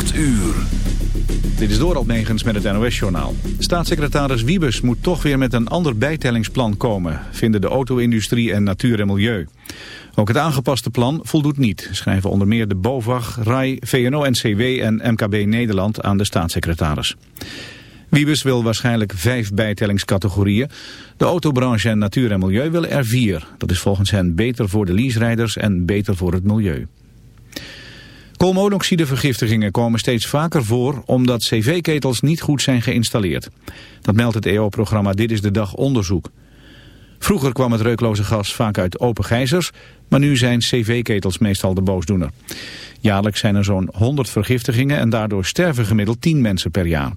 8 uur. Dit is Dorald Negens met het NOS-journaal. Staatssecretaris Wiebes moet toch weer met een ander bijtellingsplan komen... vinden de auto-industrie en natuur en milieu. Ook het aangepaste plan voldoet niet... schrijven onder meer de BOVAG, RAI, VNO-NCW en MKB Nederland aan de staatssecretaris. Wiebes wil waarschijnlijk vijf bijtellingscategorieën. De autobranche en natuur en milieu willen er vier. Dat is volgens hen beter voor de leaserijders en beter voor het milieu. Koolmonoxidevergiftigingen komen steeds vaker voor omdat cv-ketels niet goed zijn geïnstalleerd. Dat meldt het EO-programma Dit is de Dag onderzoek. Vroeger kwam het reukloze gas vaak uit open gijzers, maar nu zijn cv-ketels meestal de boosdoener. Jaarlijks zijn er zo'n 100 vergiftigingen en daardoor sterven gemiddeld 10 mensen per jaar.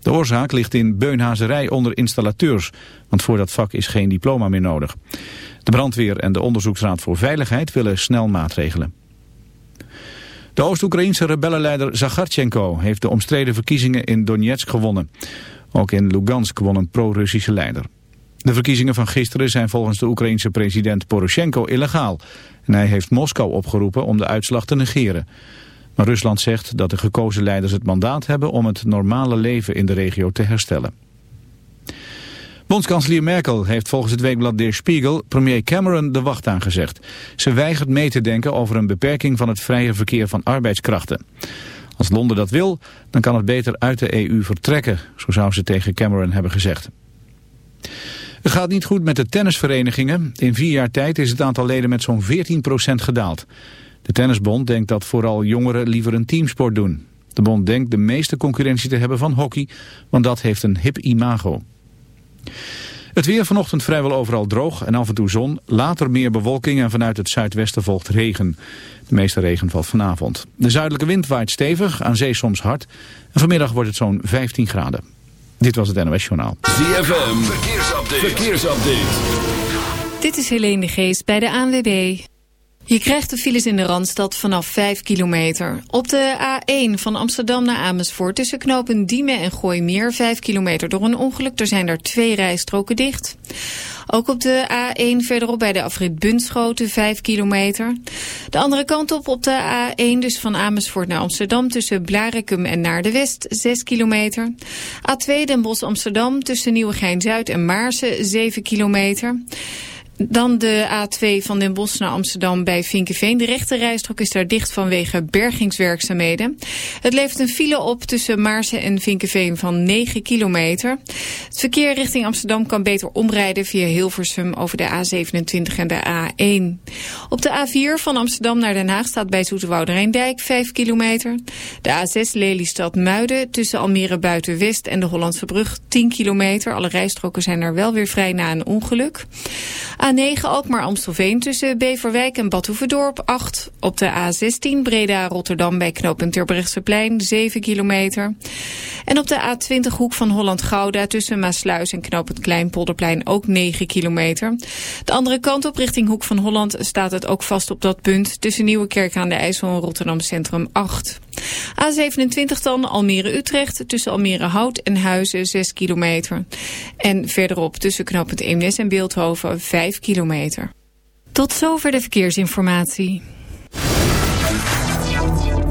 De oorzaak ligt in beunhazerij onder installateurs, want voor dat vak is geen diploma meer nodig. De brandweer en de Onderzoeksraad voor Veiligheid willen snel maatregelen. De Oost-Oekraïnse rebellenleider Zagarchenko heeft de omstreden verkiezingen in Donetsk gewonnen. Ook in Lugansk won een pro-Russische leider. De verkiezingen van gisteren zijn volgens de Oekraïense president Poroshenko illegaal. En hij heeft Moskou opgeroepen om de uitslag te negeren. Maar Rusland zegt dat de gekozen leiders het mandaat hebben om het normale leven in de regio te herstellen. Bondskanselier Merkel heeft volgens het weekblad Der Spiegel premier Cameron de wacht aangezegd. Ze weigert mee te denken over een beperking van het vrije verkeer van arbeidskrachten. Als Londen dat wil, dan kan het beter uit de EU vertrekken, zo zou ze tegen Cameron hebben gezegd. Het gaat niet goed met de tennisverenigingen. In vier jaar tijd is het aantal leden met zo'n 14% gedaald. De tennisbond denkt dat vooral jongeren liever een teamsport doen. De bond denkt de meeste concurrentie te hebben van hockey, want dat heeft een hip imago. Het weer vanochtend vrijwel overal droog en af en toe zon. Later meer bewolking en vanuit het zuidwesten volgt regen. De meeste regen valt vanavond. De zuidelijke wind waait stevig, aan zee soms hard. En vanmiddag wordt het zo'n 15 graden. Dit was het NOS Journaal. ZFM, verkeersupdate. verkeersupdate. Dit is Helene de Geest bij de ANWB. Je krijgt de files in de Randstad vanaf 5 kilometer. Op de A1 van Amsterdam naar Amersfoort tussen knopen Diemen en Gooimeer 5 kilometer door een ongeluk. Er zijn er twee rijstroken dicht. Ook op de A1 verderop bij de afrit Bunschoten 5 kilometer. De andere kant op op de A1 dus van Amersfoort naar Amsterdam tussen Blarikum en naar de West 6 kilometer. A2 Den Bosch Amsterdam tussen Nieuwegein-Zuid en Maarsen 7 kilometer. Dan de A2 van Den Bosch naar Amsterdam bij Vinkenveen. De rechte rijstrook is daar dicht vanwege bergingswerkzaamheden. Het levert een file op tussen Maarsen en Vinkenveen van 9 kilometer. Het verkeer richting Amsterdam kan beter omrijden via Hilversum over de A27 en de A1. Op de A4 van Amsterdam naar Den Haag staat bij Zoeterwoude Rijndijk 5 kilometer. De A6 Lelystad Muiden tussen Almere Buitenwest en de Hollandse Brug 10 kilometer. Alle rijstroken zijn er wel weer vrij na een ongeluk. A9 Alkmaar Amstelveen tussen Beverwijk en Badhoevedorp 8. Op de A16 Breda Rotterdam bij knooppunt Terbrechtseplein 7 kilometer. En op de A20 Hoek van Holland Gouda tussen Maasluis en knooppunt Kleinpolderplein ook 9 kilometer. De andere kant op richting Hoek van Holland staat het ook vast op dat punt tussen Nieuwekerk aan de IJssel en Rotterdam Centrum 8. A27 dan Almere-Utrecht tussen Almere Hout en Huizen 6 kilometer. En verderop tussen knooppunt Eemnes en Beeldhoven 5 kilometer. Tot zover de verkeersinformatie.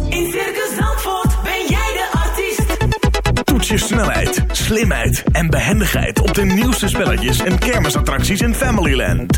In Circus Zandvoort ben jij de artiest. Toets je snelheid, slimheid en behendigheid op de nieuwste spelletjes en kermisattracties in Familyland.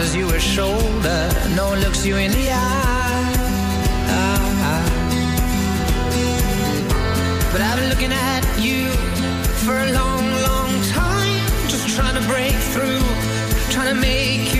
Offers you a shoulder, no one looks you in the eye. But I've been looking at you for a long, long time, just trying to break through, trying to make you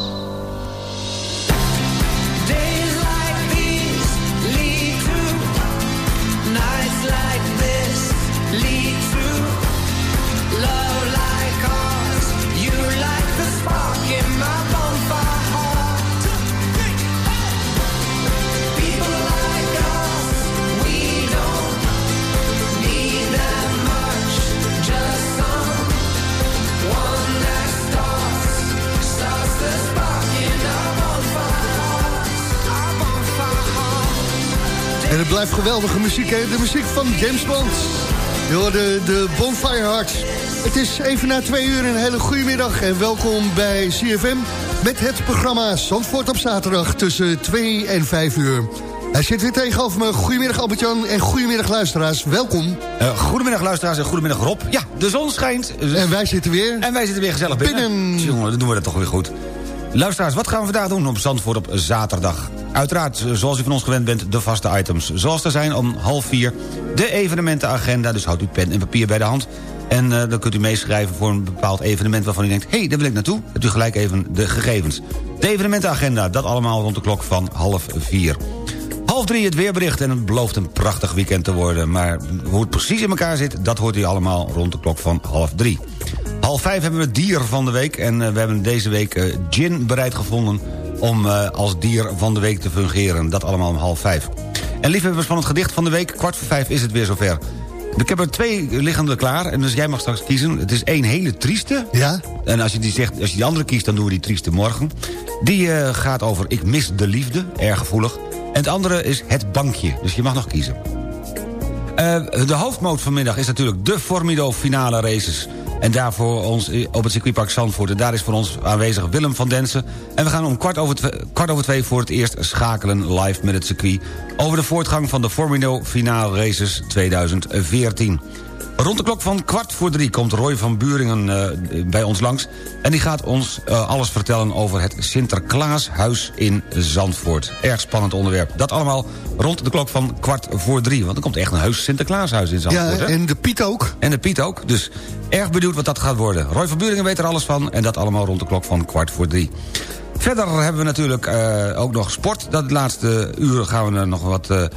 Het blijft geweldige muziek, hè? De muziek van James Bond. Je hoorde de Bonfire Hearts. Het is even na twee uur een hele goede middag en welkom bij CFM... met het programma Zandvoort op zaterdag tussen 2 en 5 uur. Hij zit weer tegenover me. Goedemiddag Albert-Jan en goedemiddag luisteraars. Welkom. Eh, goedemiddag luisteraars en goedemiddag Rob. Ja, de zon schijnt. En wij zitten weer... En wij zitten weer gezellig binnen. Binnen. Jongen, dan doen we dat toch weer goed. Luisteraars, wat gaan we vandaag doen op Zandvoort op zaterdag? Uiteraard, zoals u van ons gewend bent, de vaste items. Zoals er zijn om half vier de evenementenagenda. Dus houdt u pen en papier bij de hand. En eh, dan kunt u meeschrijven voor een bepaald evenement waarvan u denkt... hé, hey, daar wil ik naartoe. Hebt u gelijk even de gegevens. De evenementenagenda, dat allemaal rond de klok van half vier. Half drie het weerbericht en het belooft een prachtig weekend te worden. Maar hoe het precies in elkaar zit, dat hoort u allemaal rond de klok van half drie. Half vijf hebben we dier van de week. En eh, we hebben deze week eh, Gin bereid gevonden om eh, als dier van de week te fungeren. Dat allemaal om half vijf. En liefhebbers van het gedicht van de week, kwart voor vijf is het weer zover. Ik heb er twee liggende klaar, en dus jij mag straks kiezen. Het is één hele trieste. Ja? En als je die, zegt, als je die andere kiest, dan doen we die trieste morgen. Die eh, gaat over Ik mis de liefde, erg gevoelig. En het andere is Het bankje, dus je mag nog kiezen. Eh, de hoofdmoot vanmiddag is natuurlijk de Formido finale races. En daarvoor ons op het circuitpark Zandvoort. En daar is voor ons aanwezig Willem van Densen. En we gaan om kwart over, twee, kwart over twee voor het eerst schakelen live met het circuit... over de voortgang van de Formido finale races 2014. Rond de klok van kwart voor drie komt Roy van Buringen eh, bij ons langs... en die gaat ons eh, alles vertellen over het Sinterklaashuis in Zandvoort. Erg spannend onderwerp. Dat allemaal rond de klok van kwart voor drie. Want er komt echt een huis Sinterklaashuis in Zandvoort. Ja, hè? en de Piet ook. En de Piet ook. Dus erg benieuwd wat dat gaat worden. Roy van Buringen weet er alles van. En dat allemaal rond de klok van kwart voor drie. Verder hebben we natuurlijk eh, ook nog sport. Dat laatste uur gaan we nog wat eh, eh,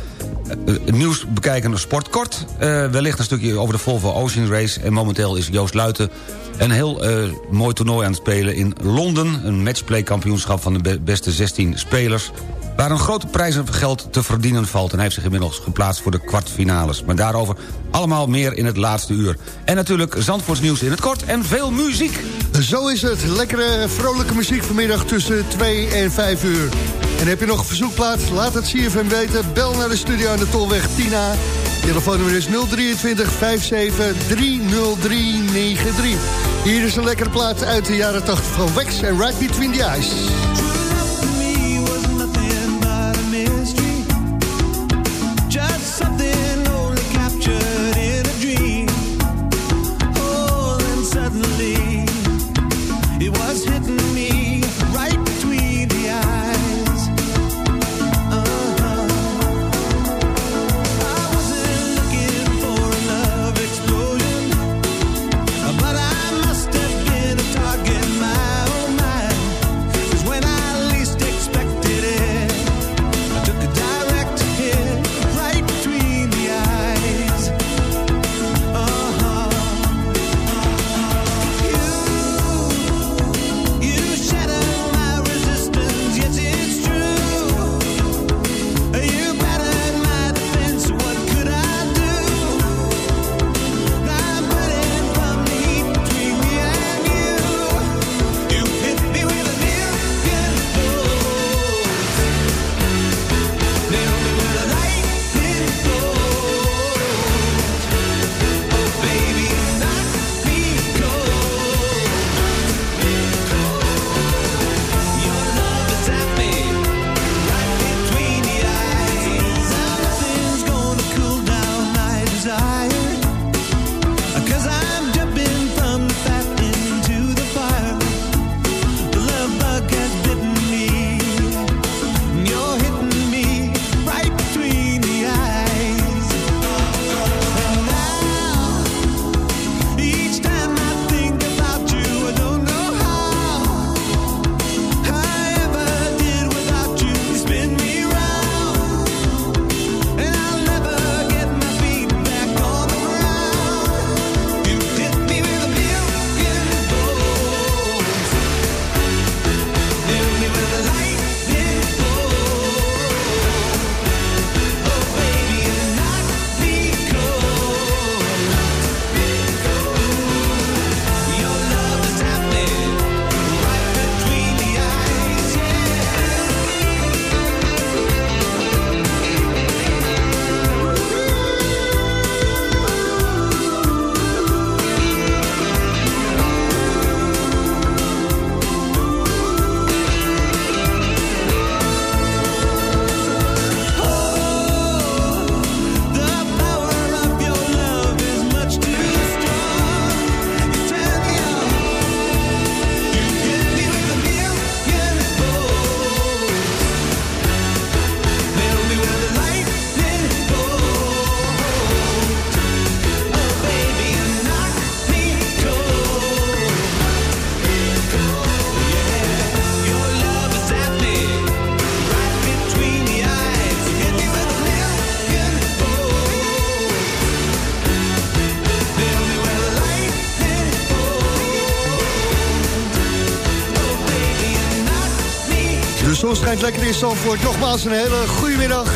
nieuws bekijken. Sport kort. Eh, wellicht een stukje over de Volvo Ocean Race. En momenteel is Joost Luiten een heel mooi toernooi aan het spelen in Londen. Een matchplay kampioenschap van de be- beste 16 spelers waar een grote prijzengeld te verdienen valt... en hij heeft zich inmiddels geplaatst voor de kwartfinales. Maar daarover allemaal meer in het laatste uur. En natuurlijk Zandvoorts nieuws in het kort en veel muziek. Zo is het. Lekkere, vrolijke muziek vanmiddag tussen 2 en 5 uur. En heb je nog een verzoekplaat? Laat het CFM weten. Bel naar de studio aan de Tolweg Tina. Telefoonnummer is 023 57 30393. Hier is een lekkere plaat uit de jaren 80 van Wax en Right Between the Eyes. Schijnt lekker in Zandvoort. Nogmaals een hele goede middag.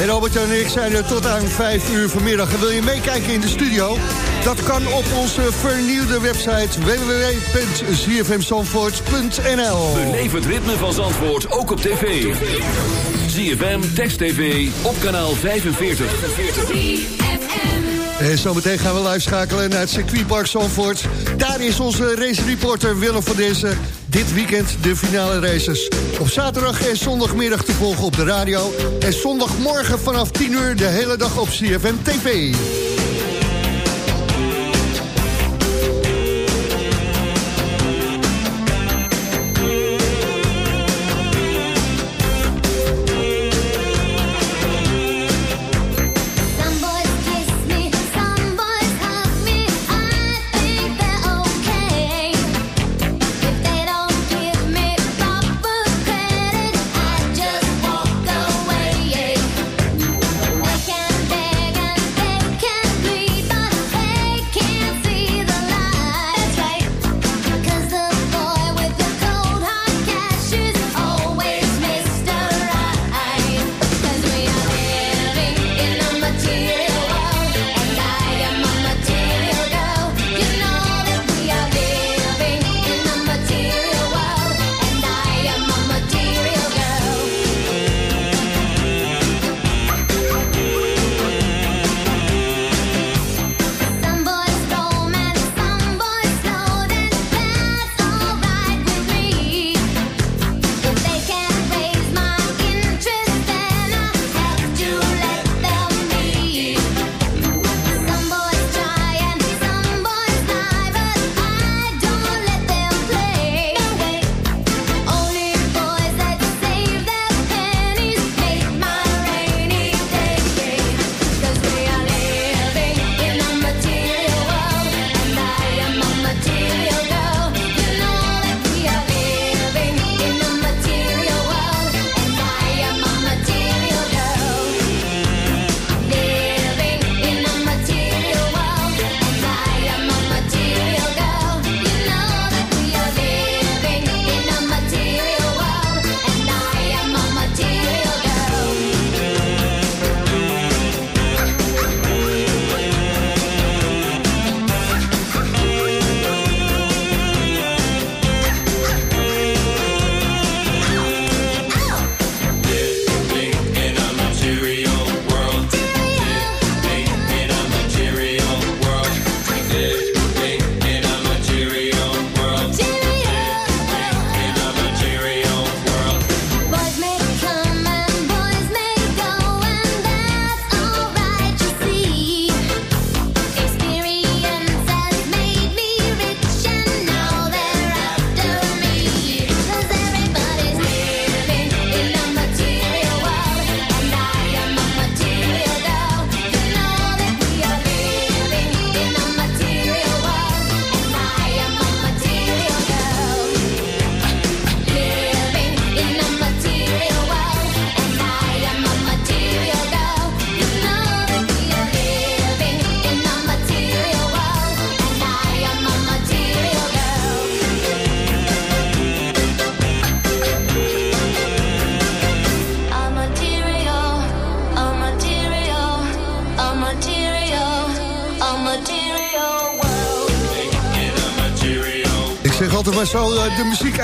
En Robert en ik zijn er tot aan 5 uur vanmiddag. En wil je meekijken in de studio? Dat kan op onze vernieuwde website www.zfmzandvoort.nl Beleef het ritme van Zandvoort ook op tv. ZFM, Text TV, op kanaal 45. En zometeen gaan we live schakelen naar het circuitpark Zandvoort. Daar is onze race reporter Willem van Dezen. Dit weekend de finale races. Op zaterdag en zondagmiddag te volgen op de radio. En zondagmorgen vanaf 10 uur de hele dag op CFM TV.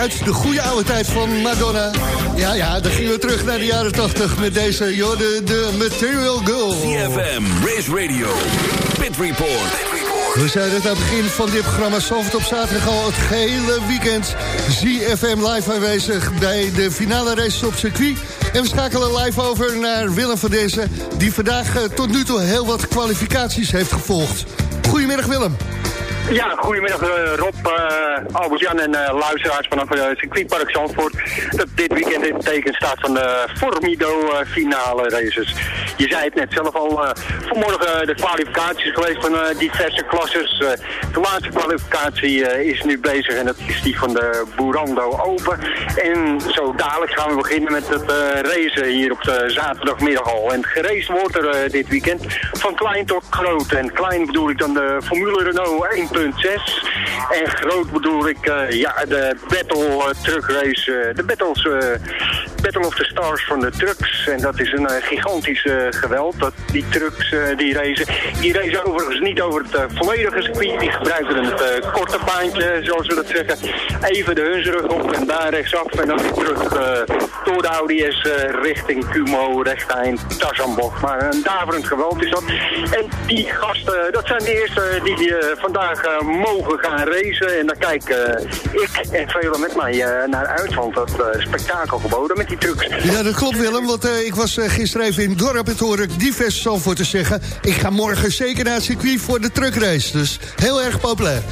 Uit de goede oude tijd van Madonna. Ja, ja, dan gingen we terug naar de jaren 80 met deze, joh, de, Material Girl. CFM, Race Radio, Pit Report. We zeiden het aan het begin van dit programma Zalvert op zaterdag al het gehele weekend. ZFM live aanwezig bij de finale races op circuit. En we schakelen live over naar Willem van Dezen... die vandaag eh, tot nu toe heel wat kwalificaties heeft gevolgd. Goedemiddag Willem. Ja, goedemiddag eh, Rob, eh, Albert-Jan en eh, luisteraars vanaf het circuitpark Zandvoort. Dat dit weekend in het teken staat van de Formido finale races. Je zei het net zelf al, eh, vanmorgen de kwalificaties geweest van eh, diverse klasses. Eh, de laatste kwalificatie eh, is nu bezig en dat is die van de Burando Open. En zo dadelijk gaan we beginnen met het eh, racen hier op de zaterdagmiddag al. En geraced wordt er eh, dit weekend van klein tot groot. En klein bedoel ik dan de Formule Renault 1.6. En groot bedoel ik eh, ja, de Battle eh, Truck Race, eh, de battles, eh, Battle of the Stars van de trucks. En dat is een eh, gigantisch eh, geweld, dat, die trucks eh, die racen. Die racen overigens niet over het volledige circuit, die gebruiken het korte baantje, zoals we dat zeggen. Even de Hunsrug op en daar rechtsaf en dan weer terug door de Audi S richting Cumo, recht eind Tarzanbocht. Maar een daverend geweld is dat. En die gasten, dat zijn de eerste die vandaag mogen gaan racen. En daar kijk ik en velen met mij naar uit, want dat spektakel geboden met Ja, dat klopt Willem, want eh, ik was eh, gisteren even in het dorp... en hoorde ik diverse Zalvoort te zeggen... ik ga morgen zeker naar het circuit voor de truckrace. Dus heel erg populair.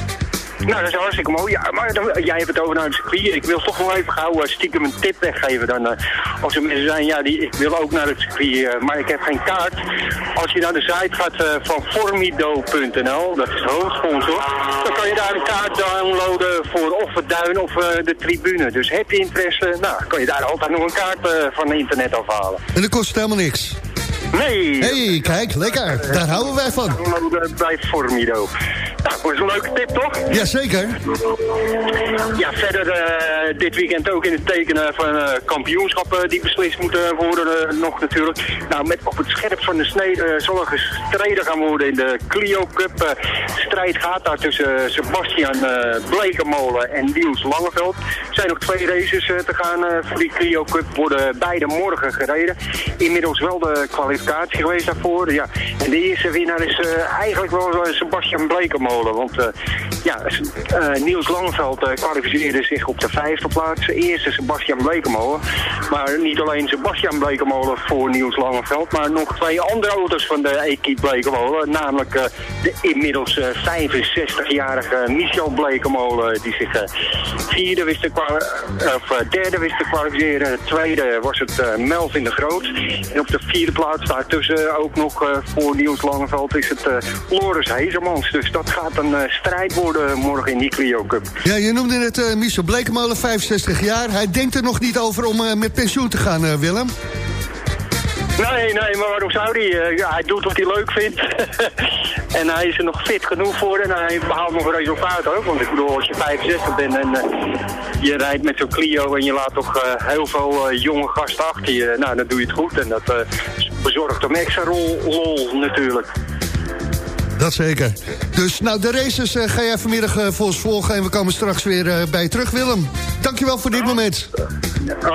Nou, dat is hartstikke mooi. Ja, maar jij hebt het over naar het circuit. Ik wil toch nog even gauw eh, stiekem een tip weggeven. Dan, eh, als er mensen zijn, ja, die, ik wil ook naar het circuit, eh, maar ik heb geen kaart. Als je naar de site gaat van formido.nl, dat is de hoofdsponsor, dan kan je daar een kaart downloaden voor of het duin of de tribune. Dus heb je interesse, nou, kan je daar altijd nog een kaart van internet afhalen. En dat kost helemaal niks. Nee! hey, kijk, lekker. Daar houden wij van. Downloaden bij Formido. Nou, dat is een leuke tip, toch? Jazeker. Ja, verder eh, dit weekend ook in het tekenen van eh, kampioenschappen die beslist moeten worden eh, nog natuurlijk. Nou, met op het scherp van de snede eh, zal er gestreden gaan worden in de Clio Cup. Eh, de strijd gaat daar tussen eh, Sebastian eh Blekemolen en Niels Langeveld. Er zijn nog twee races eh, te gaan eh, voor die Clio Cup. Worden beide morgen gereden. Inmiddels wel de kwalificatie geweest daarvoor. Ja. En de eerste winnaar is eh, eigenlijk wel Sebastian Blekemolen. Want eh, ja, eh, Niels Langeveld eh, kwalificeerde zich op de vijfde plaats. Eerste Sebastian Blekemolen. Maar niet alleen Sebastian Blekemolen voor Niels Langeveld, maar nog twee andere auto's van de equipe Blekemolen. Namelijk de inmiddels eh, 65-jarige Michel Blekemolen, die zich vierde wist te of derde wist te kwalificeren. De tweede was het Melvin de Groot. En op de vierde plaats daartussen ook nog eh, voor Niels Langeveld is het eh Loris Hezermans. Dus dat gaat een eh, strijd worden morgen in die Clio Cup. Ja, je noemde het eh Michel Blekemolen, 65 jaar. Hij denkt er nog niet over om eh, met pensioen te gaan, eh, Willem. Nee, nee, maar waarom zou hij? Eh, hij doet wat hij leuk vindt. en hij is er nog fit genoeg voor en hij behaalt nog een resultaat ook. Want ik bedoel, als je 65 bent en eh, je rijdt met zo'n Clio en je laat toch eh, heel veel jonge gasten achter je, nou, dan doe je het goed. En dat bezorgt hem extra rol, lol natuurlijk. Dat zeker. Dus nou, de races eh, ga jij vanmiddag eh, voor ons volgen... en we komen straks weer eh, bij je terug, Willem. Dankjewel voor dit moment.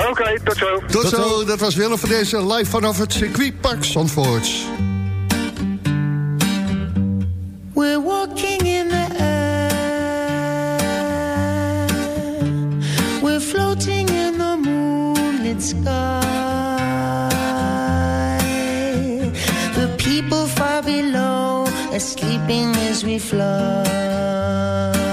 Oké, tot zo. Tot, zo, dat was Willem van deze live vanaf het circuitpark Zandvoort. We're walking in the air. We're floating in the moonlit sky. Sleeping as we fly.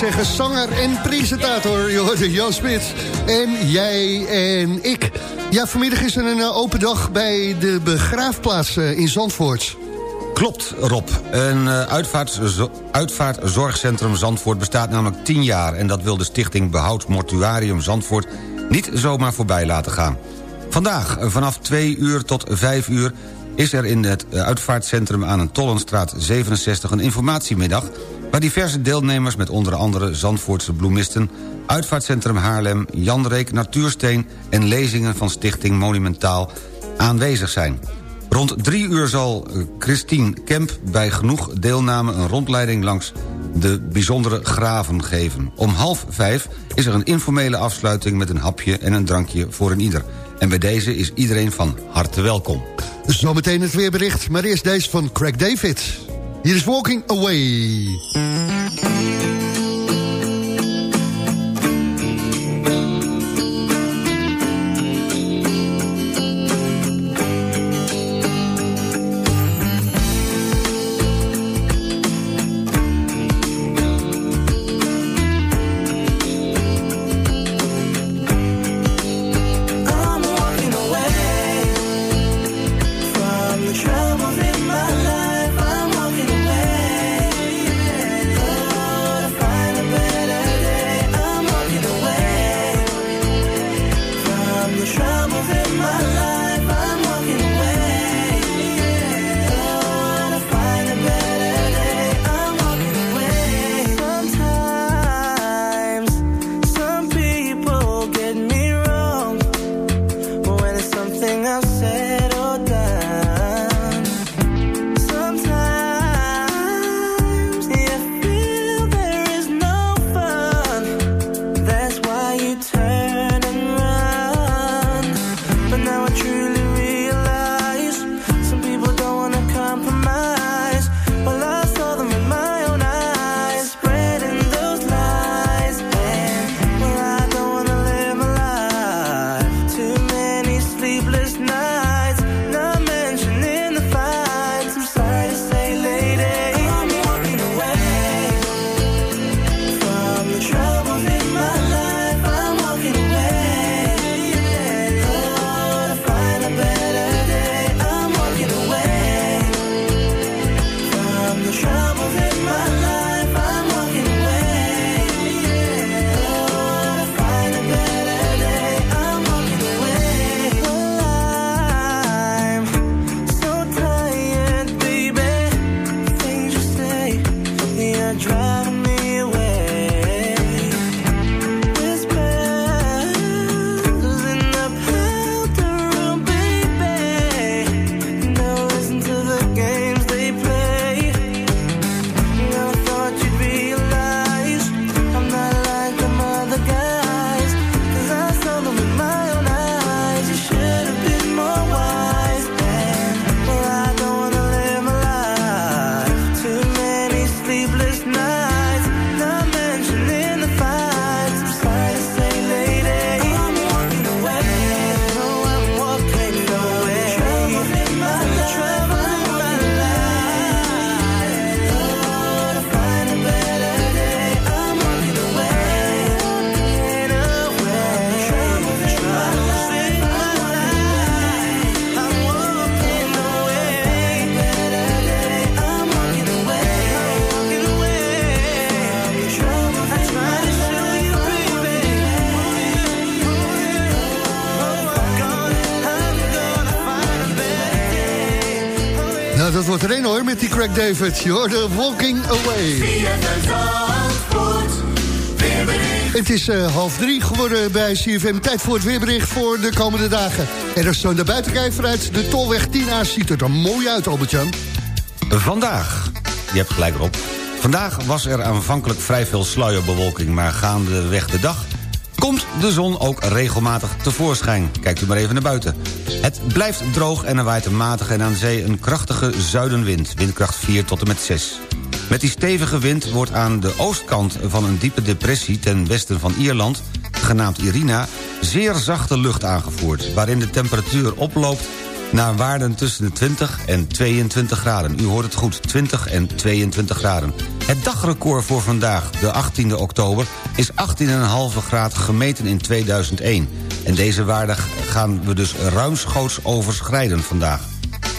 zeggen zanger en presentator, Jan Smits. En jij en ik. Ja, vanmiddag is er een eh, open dag bij de begraafplaats eh, in Zandvoort. Klopt, Rob. Een eh, uitvaartzorgcentrum Zandvoort bestaat namelijk 10 jaar... en dat wil de stichting Behoud Mortuarium Zandvoort niet zomaar voorbij laten gaan. Vandaag, vanaf 2 uur tot 5 uur... is er in het uitvaartcentrum aan een Tollenstraat 67 een informatiemiddag waar diverse deelnemers met onder andere Zandvoortse bloemisten... Uitvaartcentrum Haarlem, Janreek, Natuursteen... en lezingen van Stichting Monumentaal aanwezig zijn. Rond drie uur zal eh, Christine Kemp bij genoeg deelname... een rondleiding langs de bijzondere graven geven. Om half vijf is er een informele afsluiting... met een hapje en een drankje voor een ieder. En bij deze is iedereen van harte welkom. Zometeen het weerbericht, maar eerst deze van Craig David. Hier is Walking Away. Craig David. Je hoorde Walking Away. Het is eh, half drie geworden bij CFM. Tijd voor het weerbericht voor de komende dagen. En als je naar buiten kijkt vanuit de Tolweg 10A... ziet het er mooi uit, Albert-Jan. Vandaag, je hebt gelijk erop. Vandaag was er aanvankelijk vrij veel sluierbewolking... maar gaandeweg de dag komt de zon ook regelmatig tevoorschijn. Kijkt u maar even naar buiten. Het blijft droog en er waait een matige en aan zee een krachtige zuidenwind. Windkracht 4 tot en met 6. Met die stevige wind wordt aan de oostkant van een diepe depressie... ten westen van Ierland, genaamd Irina... zeer zachte lucht aangevoerd... waarin de temperatuur oploopt naar waarden tussen de 20 en 22 graden. U hoort het goed, 20 en 22 graden. Het dagrecord voor vandaag, de 18e oktober, is 18,5 graden gemeten in 2001. En deze waarde gaan we dus ruimschoots overschrijden vandaag.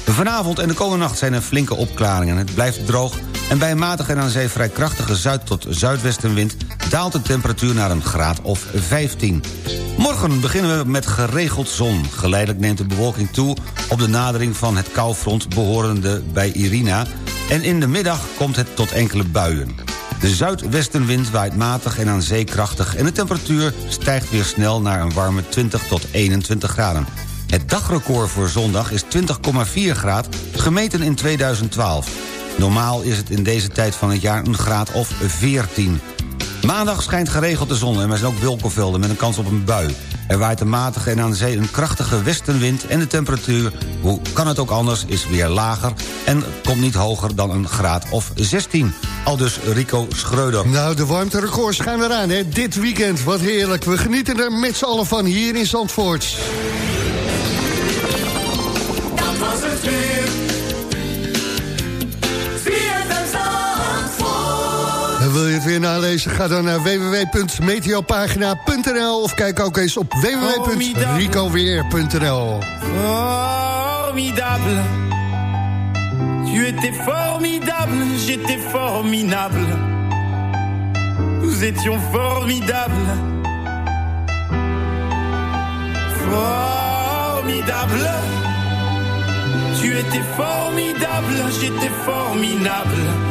Vanavond en de komende nacht zijn er flinke opklaringen. Het blijft droog en bij een matige en aan zee vrij krachtige zuid- tot zuidwestenwind... daalt de temperatuur naar een graad of 15. Morgen beginnen we met geregeld zon. Geleidelijk neemt de bewolking toe op de nadering van het koufront... behorende bij Irina. En in de middag komt het tot enkele buien. De zuidwestenwind waait matig en aan zee krachtig... en de temperatuur stijgt weer snel naar een warme 20 tot 21 graden. Het dagrecord voor zondag is 20,4 graden, gemeten in 2012. Normaal is het in deze tijd van het jaar een graad of 14. Maandag schijnt geregeld de zon en er zijn ook wolkenvelden met een kans op een bui. Er waait een matige en aan de zee een krachtige westenwind... en de temperatuur, hoe kan het ook anders, is weer lager... en komt niet hoger dan een graad of 16. Al dus Rico Schreuder. Nou, de warmterecords gaan eraan, hè. Dit weekend, wat heerlijk. We genieten er met z'n allen van hier in Zandvoort. Dat was het weer. Het weer nalezen? Ga dan naar www.meteopagina.nl of kijk ook eens op www.ricoweer.nl Formidable. Tu étais formidable, j'étais formidable. Nous étions formidables. Formidable. Tu étais formidable, j'étais formidable.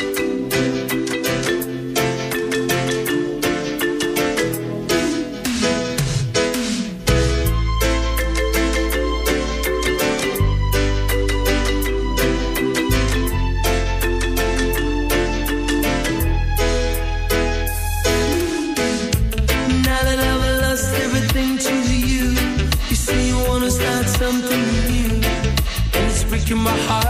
breaking my heart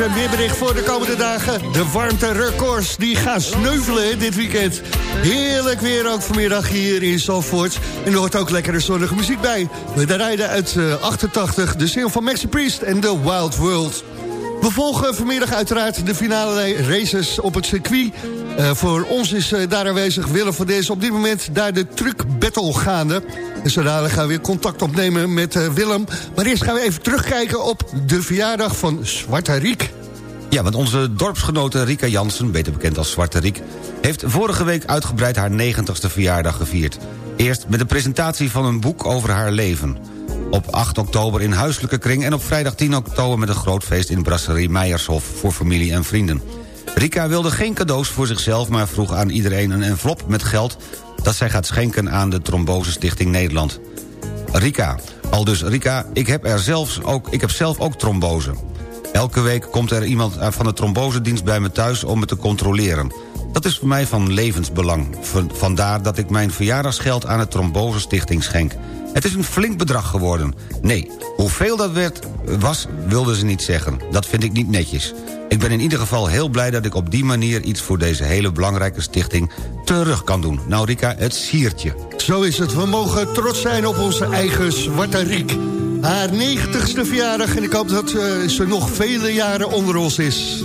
CFM weerbericht voor de komende dagen. De warmte-records die gaan sneuvelen dit weekend. Heerlijk weer ook vanmiddag hier in Zalvoort. En er hoort ook lekkere zonnige muziek bij. We rijden uit eh, 88, de single van Maxi Priest en The Wild World. We volgen vanmiddag uiteraard de finale races op het circuit. Eh, voor ons is eh, daar aanwezig Willem van Dees op dit moment daar de truck battle gaande. En zo gaan we weer contact opnemen met eh, Willem. Maar eerst gaan we even terugkijken op de verjaardag van Zwarte Riek. Ja, want onze dorpsgenote Rika Jansen, beter bekend als Zwarte Riek... heeft vorige week uitgebreid haar 90ste verjaardag gevierd. Eerst met de presentatie van een boek over haar leven. Op 8 oktober in huiselijke kring... en op vrijdag 10 oktober met een groot feest in Brasserie Meijershof... voor familie en vrienden. Rika wilde geen cadeaus voor zichzelf... maar vroeg aan iedereen een envelop met geld... dat zij gaat schenken aan de Trombose Stichting Nederland. Rika, al dus Rika, ik heb, er zelfs ook, ik heb zelf ook trombose. Elke week komt er iemand van de trombosedienst bij me thuis om me te controleren. Dat is voor mij van levensbelang. Vandaar dat ik mijn verjaardagsgeld aan het Trombose Stichting schenk. Het is een flink bedrag geworden. Nee, hoeveel dat werd, was, wilden ze niet zeggen. Dat vind ik niet netjes. Ik ben in ieder geval heel blij dat ik op die manier... iets voor deze hele belangrijke stichting terug kan doen. Nou Rika, het siertje. Zo is het. We mogen trots zijn op onze eigen Zwarte Riek. Haar 90ste verjaardag en ik hoop dat eh, ze nog vele jaren onder ons is.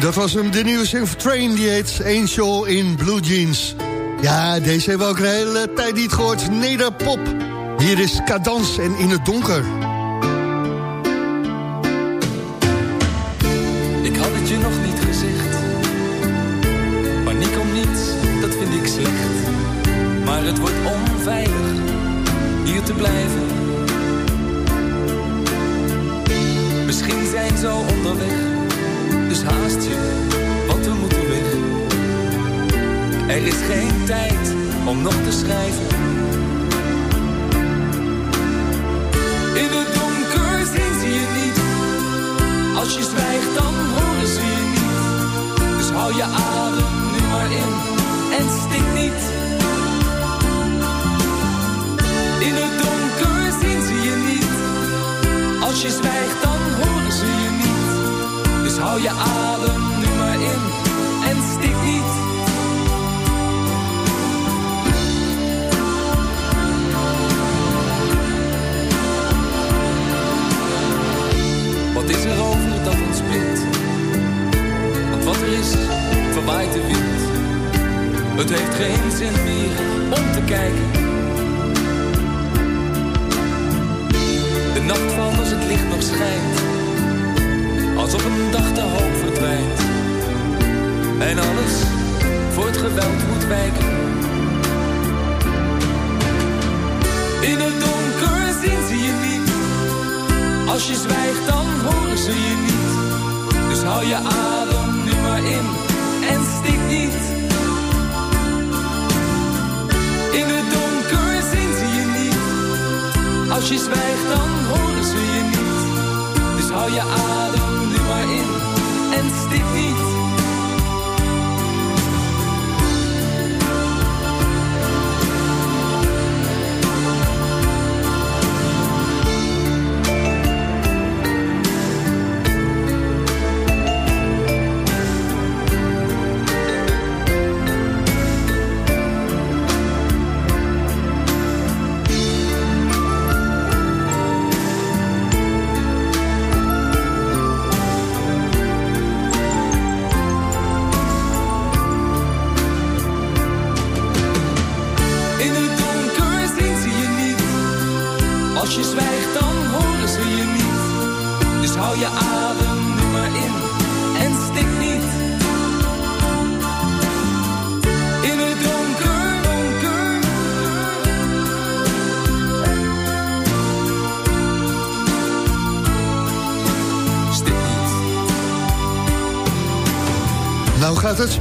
Dat was hem, de nieuwe single Train, die heet Angel in Blue Jeans. Ja, deze hebben ook een hele tijd niet gehoord. Nederpop. Hier is Cadans en In het Donker.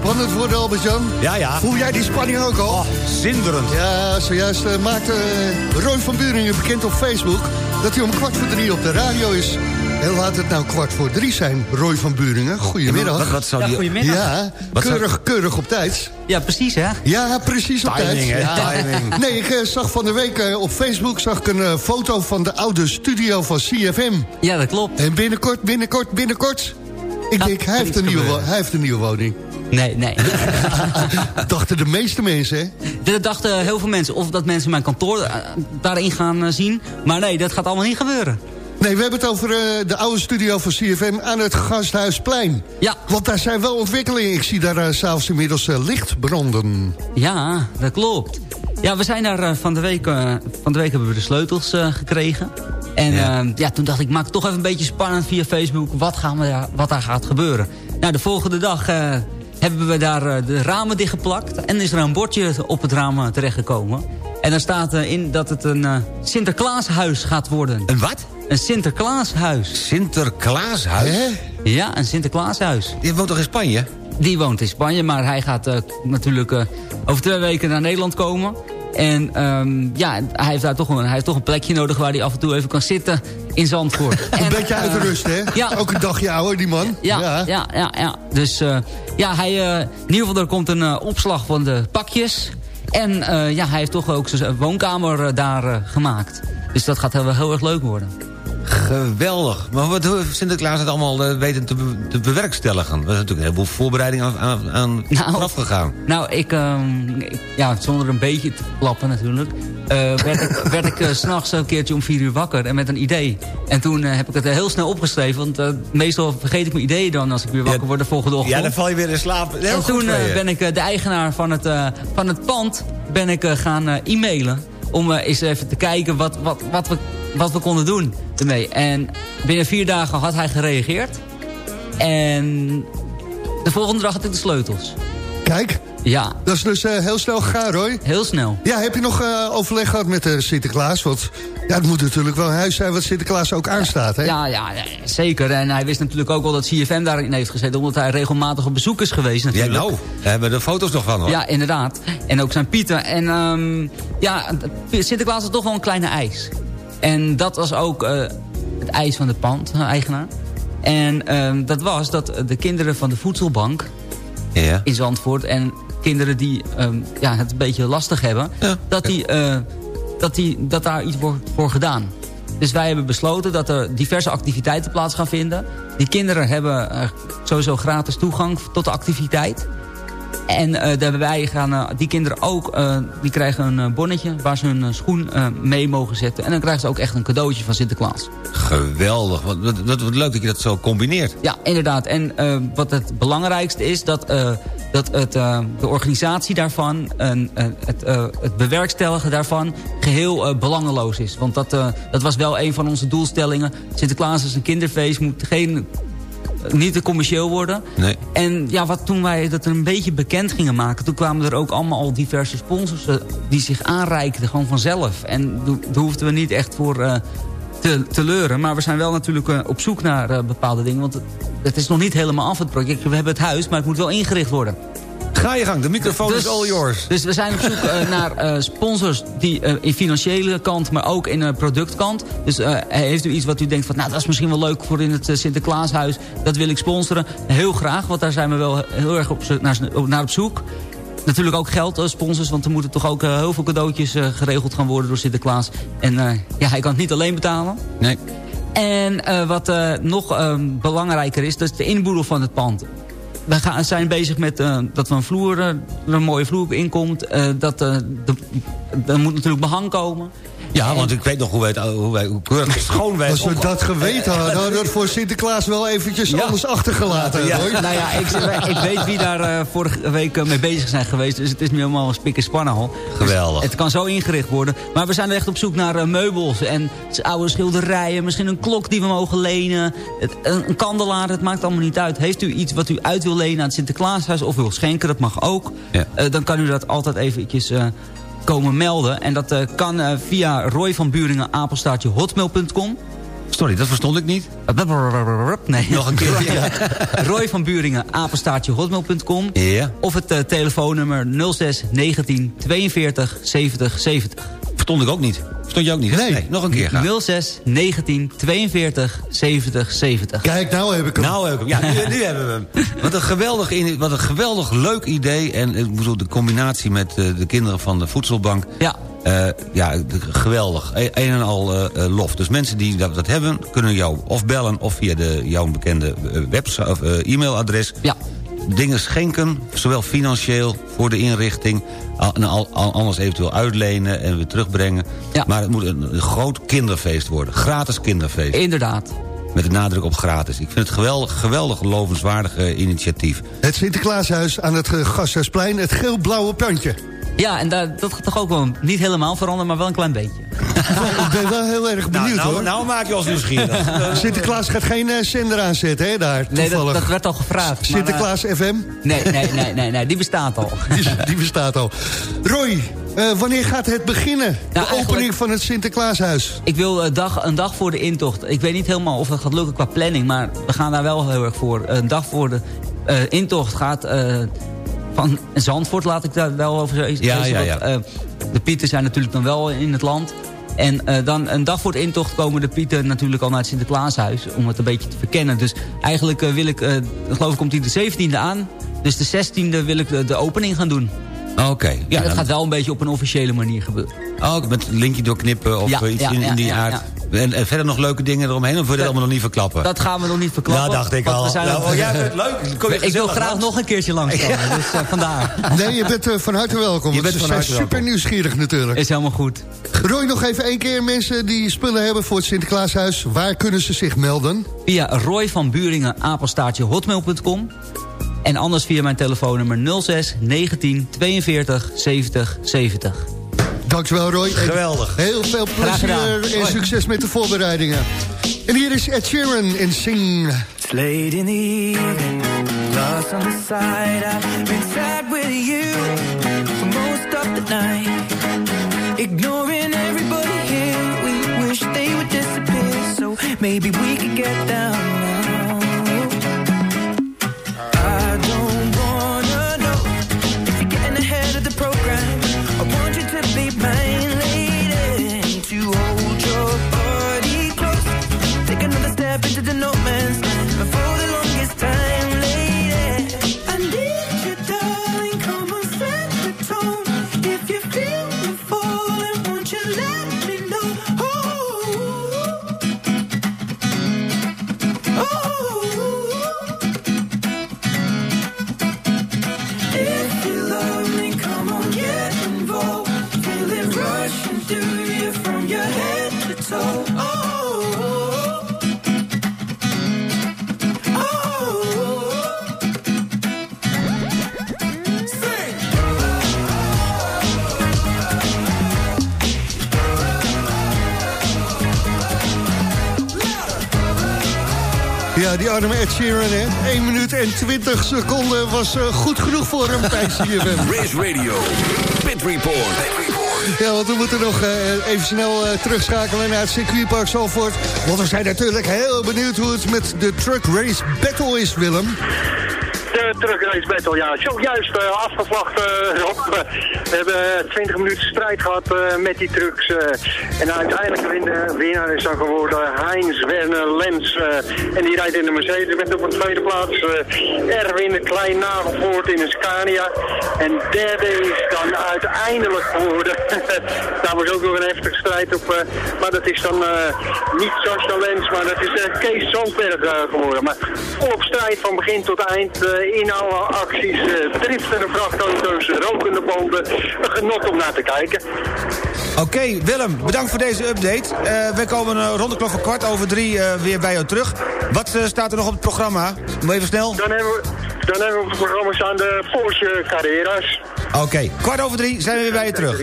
Spannend worden, Albert-Jan. Ja, ja. Voel jij die spanning ook al? Oh, zinderend. Ja, zojuist eh, maakte eh, Roy van Buringen bekend op Facebook... dat hij om kwart voor drie op de radio is. En laat het nou kwart voor drie zijn, Roy van Buringen. Goedemiddag. Wat, wat zou Ja, die... goedemiddag. Ja, Wat zou- keurig, keurig op tijd. Ja, precies hè? Ja, precies op Timing, tijd. hè? Ja. Timing. Nee, ik eh, zag van de week op Facebook zag ik een foto van de oude studio van CFM. Ja, dat klopt. En binnenkort, binnenkort, binnenkort... Ik denk, hij heeft, een nieuwe, hij heeft een nieuwe woning. Nee, nee. Dachten de meeste mensen, hè? Dat dachten heel veel mensen. Of dat mensen mijn kantoor eh, daarin gaan eh, zien. Maar nee, dat gaat allemaal niet gebeuren. Nee, we hebben het over eh, de oude studio van CFM aan het Gasthuisplein. Ja. Want daar zijn wel ontwikkelingen. Ik zie daar uh, s'avonds inmiddels uh, licht branden. Ja, dat klopt. Ja, we zijn daar van, de week, van de week hebben we de sleutels gekregen. En ja. ja. toen dacht ik, maak het toch even een beetje spannend via Facebook. Wat, gaan we daar, wat daar gaat gebeuren. Nou, de volgende dag hebben we daar de ramen dichtgeplakt. En is er een bordje op het raam terechtgekomen. En daar staat in dat het een Sinterklaashuis gaat worden. Een wat? Een Sinterklaashuis. Sinterklaashuis? Hè? Ja, een Sinterklaashuis. Die woont toch in Spanje? Die woont in Spanje, maar hij gaat uh, natuurlijk uh, over twee weken naar Nederland komen. En um, ja, hij heeft daar toch een, hij heeft toch een plekje nodig waar hij af en toe even kan zitten in Zandvoort. een en, beetje uitrusten, hè? Ja. Ook een dagje ouder, die man. Ja, ja, ja. ja, ja. Dus uh, ja, hij, in ieder geval er komt een opslag van de pakjes. En ja, hij heeft toch ook zijn woonkamer daar gemaakt. Dus dat gaat heel, heel erg leuk worden. Geweldig. Maar wat heeft Sinterklaas het allemaal uh, weten te, be te, bewerkstelligen? Er is natuurlijk een heleboel voorbereiding aan, aan, aan nou, vooraf gegaan. Nou, ik, um, ik, ja, zonder een beetje te klappen natuurlijk... Uh, werd ik, werd ik uh, s'nachts een keertje om vier uur wakker en met een idee. En toen heb ik het heel snel opgeschreven. Want meestal vergeet ik mijn ideeën dan als ik weer wakker ja, word de volgende ochtend. Ja, dan val je weer in slaap. Heel en toen ben ik de eigenaar van het, van het pand ben ik, gaan e-mailen. Om eens even te kijken wat, wat, wat we wat we konden doen ermee. En binnen vier dagen had hij gereageerd. En de volgende dag had ik de sleutels. Kijk, ja. dat is dus uh, heel snel gegaan, Roy. Heel snel. Ja, heb je nog uh, overleg gehad met uh, Sinterklaas? Want ja, het moet natuurlijk wel een huis zijn wat Sinterklaas ook aanstaat, hè? Ja, ja, ja, zeker. En hij wist natuurlijk ook wel dat CFM daarin heeft gezeten... omdat hij regelmatig op bezoek is geweest natuurlijk. Ja, nou, daar hebben we de foto's nog van, hoor. Ja, inderdaad. En ook zijn Pieter. En um, ja, Sinterklaas had toch wel een kleine eis. En dat was ook uh, het eis van de pand-eigenaar. En uh, dat was dat de kinderen van de voedselbank ja. in Zandvoort... en kinderen die um, ja, het een beetje lastig hebben... Ja. Dat, die, uh, dat, die, dat daar iets wordt voor gedaan. Dus wij hebben besloten dat er diverse activiteiten plaats gaan vinden. Die kinderen hebben sowieso gratis toegang tot de activiteit... En uh, daarbij gaan uh, die kinderen ook, uh, die krijgen een bonnetje waar ze hun schoen mee mogen zetten. En dan krijgen ze ook echt een cadeautje van Sinterklaas. Geweldig, wat, wat, wat, wat leuk dat je dat zo combineert. Ja, inderdaad. En wat het belangrijkste is dat dat het, eh, de organisatie daarvan... en eh, het, eh, het bewerkstelligen daarvan geheel eh, belangeloos is. Want dat, eh, dat was wel een van onze doelstellingen. Sinterklaas is een kinderfeest, moet geen, niet te commercieel worden. Nee. En ja, wat toen wij dat een beetje bekend gingen maken... toen kwamen er ook allemaal al diverse sponsors eh, die zich aanreikten, gewoon vanzelf. En daar hoefden we niet echt voor eh, te, te leuren. Maar we zijn wel natuurlijk eh, op zoek naar bepaalde dingen. Want het, het is nog niet helemaal af, het project. We hebben het huis, maar het moet wel ingericht worden. Ga je gang, de microfoon Dus- is all yours. Dus we zijn op zoek eh, naar eh, sponsors die eh, in financiële kant, maar ook in productkant. Dus heeft u iets wat u denkt van, nou dat is misschien wel leuk voor in het Sinterklaashuis. Dat wil ik sponsoren. Heel graag, want daar zijn we wel heel erg op, naar, naar op zoek. Natuurlijk ook geld sponsors, want er moeten toch ook heel veel cadeautjes geregeld gaan worden door Sinterklaas. En ja, hij kan het niet alleen betalen. Nee. En wat nog eh, belangrijker is, dat is de inboedel van het pand. We gaan, zijn bezig met eh, dat we een vloer, eh, er een mooie vloer in komt. eh, dat, er moet natuurlijk behang komen. Ja, want ik weet nog hoe wij, het, hoe wij hoe keurig schoon wij Als we dat geweten hadden, hadden we dat voor Sinterklaas wel eventjes Ja. anders achtergelaten. Ja. Roy. Nou ja, ik, ik weet wie daar eh, vorige week eh, mee bezig zijn geweest. Dus het is nu helemaal een spik en spannen al. Geweldig. Dus het kan zo ingericht worden. Maar we zijn echt op zoek naar eh, meubels en oude schilderijen. Misschien een klok die we mogen lenen. Het, een, een kandelaar, het maakt allemaal niet uit. Heeft u iets wat u uit wil lenen aan het Sinterklaashuis of wil schenken, dat mag ook. Ja. Eh, dan kan u dat altijd eventjes eh, komen melden. En dat eh, kan eh, via Roy van Buringen, apenstaartje hotmail.com. Sorry, dat verstond ik niet. Nee. Nog een keer. Ja. Roy van Buringen, apenstaartje hotmail.com. Ja. Of het eh, telefoonnummer 06 19 42 70 70. Verstond ik ook niet. Verstond je ook niet? Nee. Nog een keer gaan. 06 19 42 70 70. Kijk, nou heb ik hem. Nou heb ik hem. Ja, nu, nu hebben we hem. Wat een geweldig, wat een geweldig leuk idee. En ik bedoel, de combinatie met eh, de kinderen van de voedselbank. Ja. Eh, ja, geweldig. E- Een en al eh, eh, lof. Dus mensen die dat, dat hebben, kunnen jou of bellen... of via de, jouw bekende eh, website of eh, e-mailadres... Ja. Dingen schenken, zowel financieel voor de inrichting... al- en al, al- anders eventueel uitlenen en weer terugbrengen. Ja. Maar het moet een, een groot kinderfeest worden. Gratis kinderfeest. Inderdaad. Met de nadruk op gratis. Ik vind het geweldig, geweldig lovenswaardig initiatief. Het Sinterklaashuis aan het eh, Gasthuisplein, het geel-blauwe pantje. Ja, en daar, dat gaat toch ook wel niet helemaal veranderen, maar wel een klein beetje. ik ben wel heel erg benieuwd nou, hoor. nou maak je ons nieuwsgierig. Sinterklaas gaat geen eh, zender aanzetten, hè, daar, Nee, dat, toevallig. dat werd al gevraagd. maar, Sinterklaas FM, eh, nee, nee, nee, nee, nee, die bestaat al. die, die bestaat al. Roy, eh, wanneer gaat het beginnen? de eigenlijk- opening van het Sinterklaashuis. Ik wil een dag, een dag voor de intocht. Ik weet niet helemaal of dat gaat lukken qua planning. Maar we gaan daar wel heel erg voor. Een dag voor de eh, intocht gaat eh, van Zandvoort, laat ik daar wel over zeggen. Ja, ja, ja. Want, eh, de pieten zijn natuurlijk dan wel in het land. En eh, dan een dag voor de intocht komen de pieten natuurlijk al naar het Sinterklaashuis. Om het een beetje te verkennen. Dus eigenlijk eh, wil ik, geloof ik komt die de 17e aan. Dus de 16e wil ik de, de opening gaan doen. Oké. Ja, dat dan- gaat wel een beetje op een officiële manier gebeuren. Oh, met een linkje doorknippen of Ja, iets ja, in, in die ja, aard. En, en verder nog leuke dingen eromheen? Of wil je dat Dat- allemaal nog niet verklappen? Dat gaan we nog niet verklappen. ja, dacht ik al. we zijn Nou, oh, jij bent leuk. Kom je ik wil graag langs? nog een keertje langskomen, dus eh, vandaar. Nee, je bent eh, van harte welkom. Je bent van zijn harte super welkom. nieuwsgierig natuurlijk. Is helemaal goed. Roy, nog even één keer mensen die spullen hebben voor het Sinterklaashuis. Waar kunnen ze zich melden? Via Roy van Buringen, apenstaartje hotmail.com. En anders via mijn telefoonnummer 06 19 42 70 70. Dankjewel Roy. En Geweldig. Heel veel plezier en succes met de voorbereidingen. En hier is Ed Sheeran in Sing. It's late in the evening, lost on the side. I've been sad with you for most of the night. Ignoring everybody here, we wish they would disappear. So maybe we could get down die arme Ed Sheeran, hè. 1 minuut en 20 seconden was uh, goed genoeg voor hem bij CFM. Race Radio, Pit Report. Ja, want we moeten nog uh, even snel uh, terugschakelen naar het circuitpark Zalvoort. Want we zijn natuurlijk heel benieuwd hoe het met de Truck Race Battle is, Willem terugrace battle. Ja, zojuist uh, afgevlacht uh, Rob. we hebben 20 minuten strijd gehad met die trucks. en uiteindelijk de winnaar is dan geworden Heinz Werner Lens. en die rijdt in de Mercedes met op een tweede plaats Erwin de Klein nagevoerd in een Scania. En derde is dan uiteindelijk geworden. Daar was ook nog een heftige strijd op. maar dat is dan niet Sascha Lens, maar dat is Kees Zandberg geworden. Maar volop strijd van begin tot eind in alle acties, uh, driftende vrachtauto's, rokende banden. Een genot om naar te kijken. Oké, okay, Willem, bedankt voor deze update. Uh, we komen uh, rond de klok van kwart over drie uh, weer bij jou terug. Wat staat er nog op het programma? Moet even snel. Dan hebben we, dan hebben we op het programma staan de Porsche Carreras. Oké, okay. kwart over drie zijn we weer bij je terug.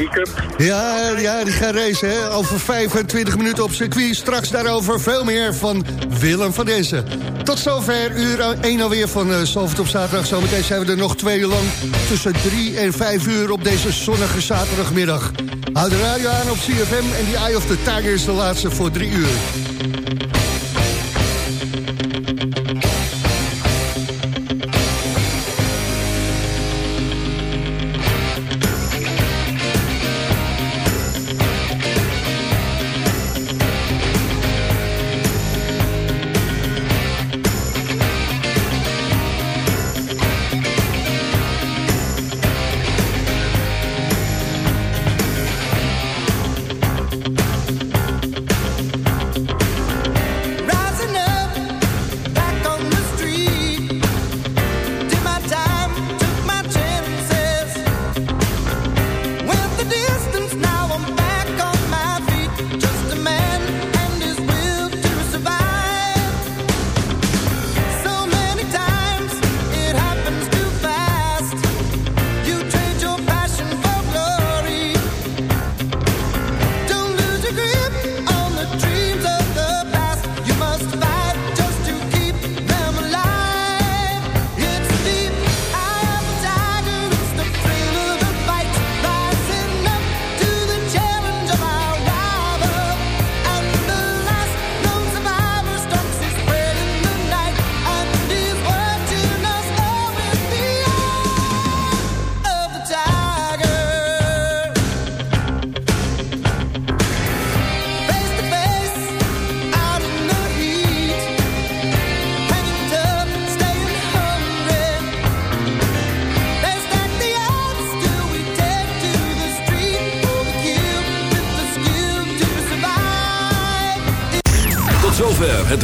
Ja, ja die gaan racen hè? over 25 minuten op circuit. Straks daarover veel meer van Willem van Dezen. Tot zover, uur 1 alweer van uh, Salford op zaterdag. Zometeen zijn we er nog twee uur lang tussen 3 en 5 uur op deze zonnige zaterdagmiddag. Houd de radio aan op CFM en die Eye of the Tiger is de laatste voor 3 uur.